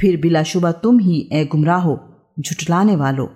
फिर बिलाशुबा तुम ही ए गुमराहो झुटलाने वालों।